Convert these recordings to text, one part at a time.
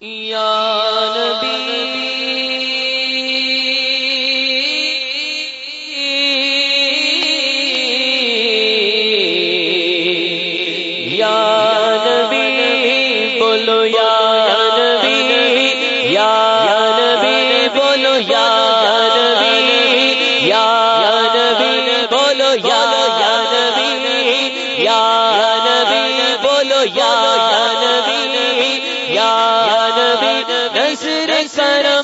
یار بلانا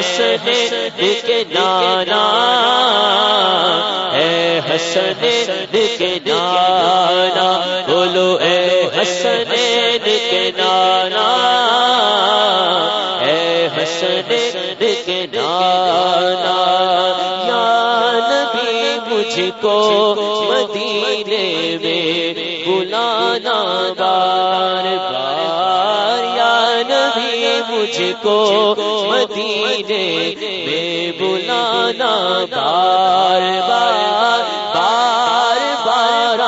حسن کے نانا اے حسن کے نانا بولو اے حسن کے نانا اے حسن کے نانا یا نبی مجھ کو مدینے میں مجھ کو مدینے میں بلانا بار بار بار بار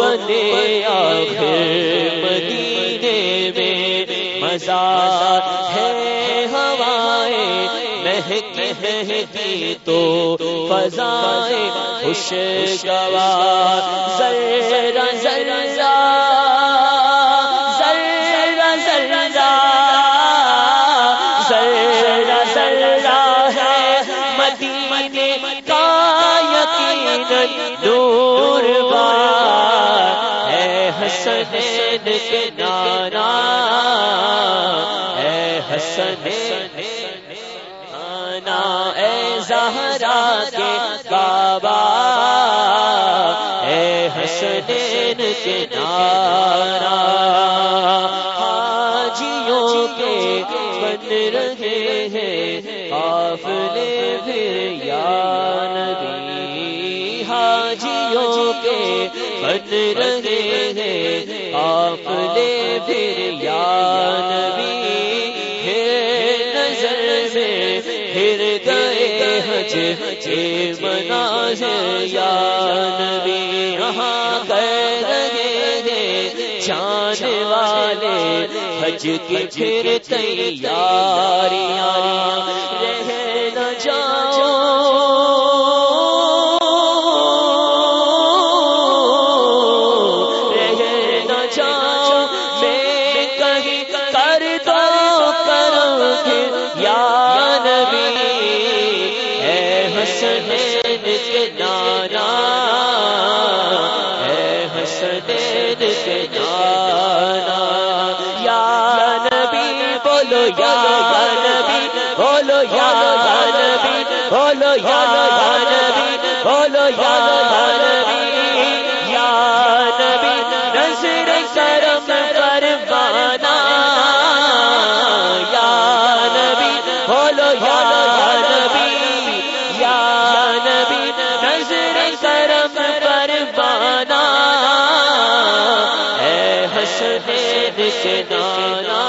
بنے آخر مدینے میں۔ مزہ ہے ہوائیں، مہک مہکی تو فضائیں خوش گوار ذرا ذرا مدینے کا یقین نور با ہے، حسن کے نارا ہے حسن آنا اے زہرا کے بابا اے حسن کے نارا بن رہے ہیں۔ آپ لے پھر یا نبی، پھر نظر سے پھر گئے حج چے بنا یا نبی۔ یہاں گئے چاند والے حج کی پھر تیاریاں بولو حسنین کے نارا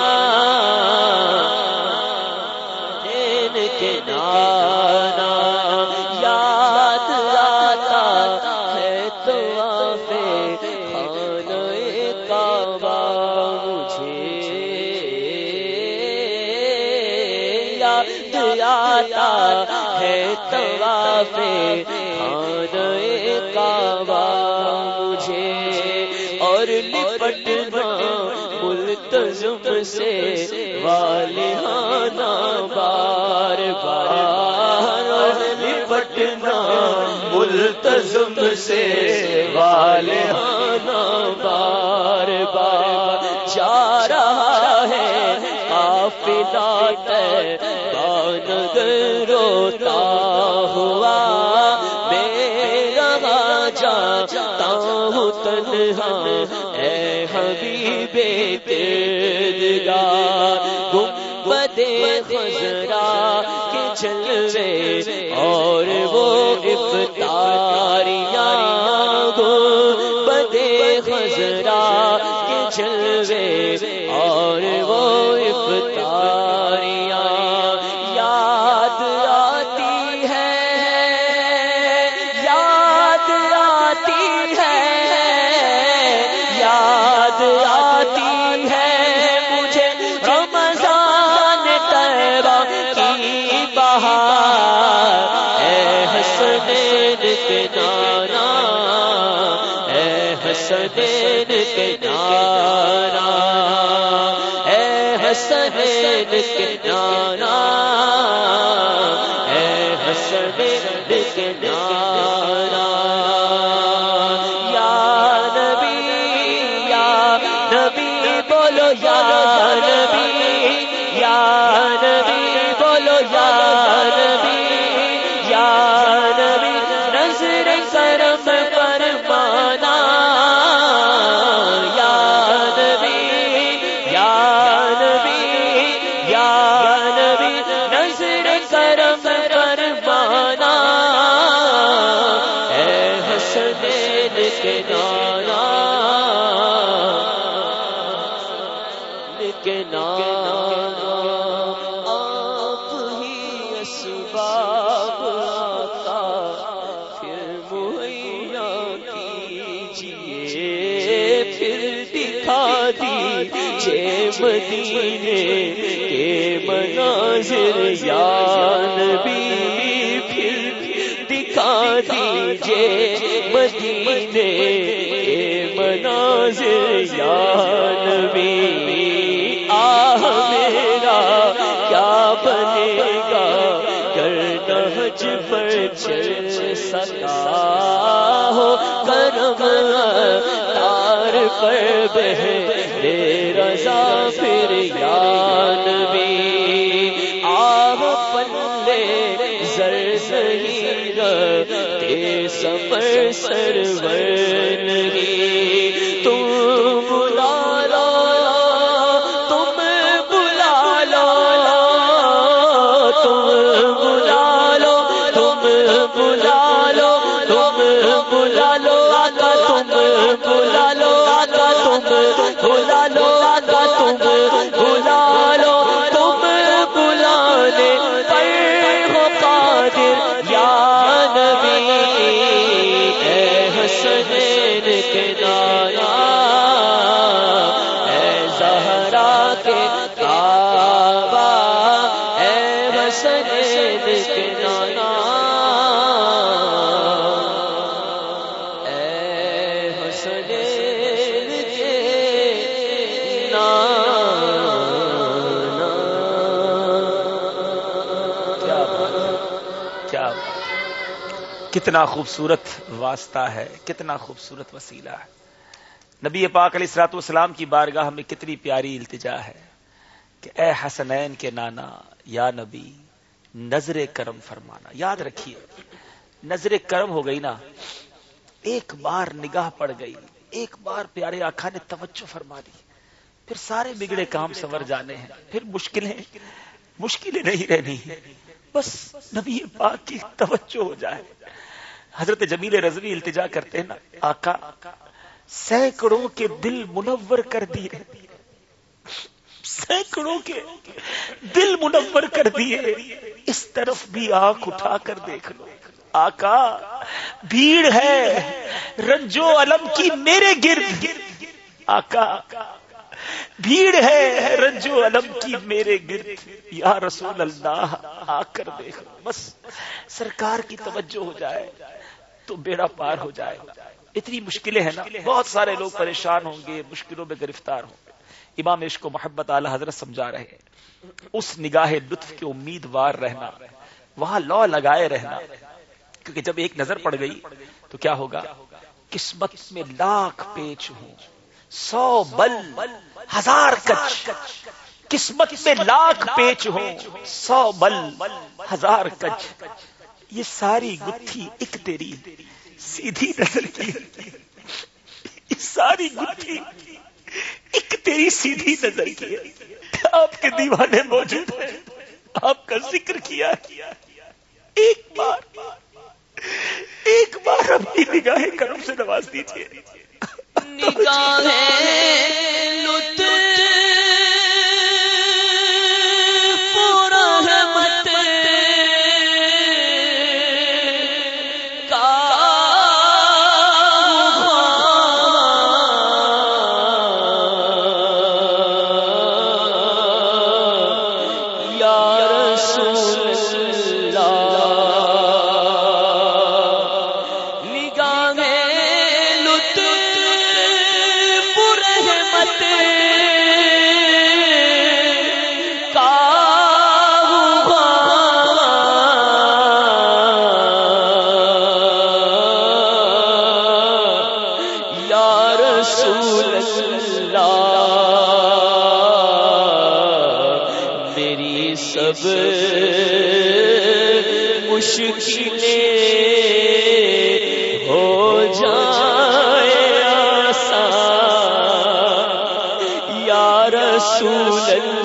حسنین کے نارا یاد آتا ہے تو آپ خانے کعبہ مجھے۔ یاد آتا ہے تو آپ خانے کعبہ مجھے۔ اور لپٹ سے سے والہانہ بار بار نپٹنا ملتظم سے والہانہ بار بار جا رہا ہے قافلہ تے بانگر روتا جاتا ہوں تنہا اے حبیب تیردگار گنبدے خزرا کے چلوے اور وہ افطاریاں حسین کے نانا اے حسین کے نانا اے حسین کے نانا۔ یا کے مناظر یا نبی پھر دکھا دیجیے مدینے کے مناظر یا نبی۔ آہ میرا، کیا بنے گا گر نہج پر چل سکا ہو؟ کرم تار پر بہ بے یا نبی آہ پلے زر تے سفر سرور نہیں تم بلا لو تم بلا لو تم بلا لو تم بلا لو تم بلا لو آقا، تم بلا لو آقا، تم کتنا خوبصورت واسطہ ہے، کتنا خوبصورت وسیلہ ہے۔ نبی پاک علیہ السلاط والسلام کی بارگاہ میں کتنی پیاری التجا ہے کہ اے حسنین کے نانا، یا نبی، نظر کرم فرمانا۔ یاد رکھیے، نظر کرم ہو گئی نا، ایک بار نگاہ پڑ گئی، ایک بار پیارے آخا نے توجہ فرما دی۔ پھر سارے بگڑے کام سور جانے ہیں، پھر مشکلیں مشکلیں نہیں رہنی۔ بس نبی پاک کی توجہ ہو جائے۔ حضرت جمیل رضوی التجا کرتے ہیں نا، آقا، سینکڑوں کے دل منور کر دیے۔ سینکڑوں کے دل منور کر دیے۔ اس طرف بھی آنکھ اٹھا کر دیکھ لو۔ آقا، بھیڑ ہے رنجو علم کی میرے گرد۔ آقا، بھیڑ ہے رنجو علم کی میرے گرد۔ یا رسول اللہ، آ کر دیکھ لو۔ بس سرکار کی توجہ ہو جائے۔ تو بیڑا پار ہو جائے اتنی مشکلیں ہیں نا۔ بہت سارے لوگ پریشان ہوں گے، مشکلوں میں گرفتار ہوں گے۔ امام عشق و محبت اعلی حضرت سمجھا رہے ہیں۔ اس نگاہ لطف کے امیدوار رہنا، وہاں لو لگائے رہنا۔ کیونکہ جب ایک نظر پڑ گئی تو کیا ہوگا؟ قسمت میں لاکھ پیچ ہوں۔ سو بل، ہزار کچ قسمت میں لاکھ پیچ ہو سو بل، ہزار کچ یہ ساری گتھی ایک تیری سیدھی نظر کی۔ یہ ساری گتھی ایک تیری سیدھی نظر کی۔ آپ کے دیوانے موجود ہیں۔ آپ کا ذکر کیا۔ ایک بار ایک بار اپنی نگاہیں کرم سے نواز دیجیے نگاہیں رسول سب مشکل ہو جائے آسان۔ یا رسول اللہ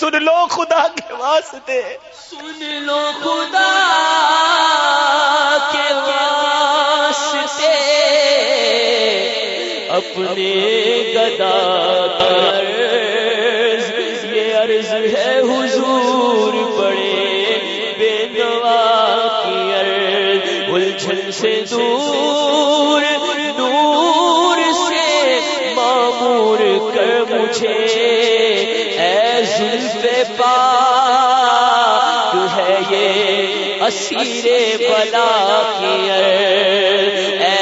سن لو خدا کے واسطے۔ سن لو خدا کے واسطے۔ اپنے گدا یہ عرض ہے حضور بڑے بے نوا کی عرض، الجھن سے دور دور سے معمور کر مجھے۔ زلف پا ہے یہ اسیر بلا کی اے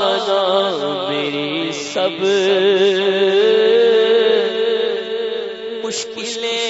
خزاں میری سب۔ مشکلیں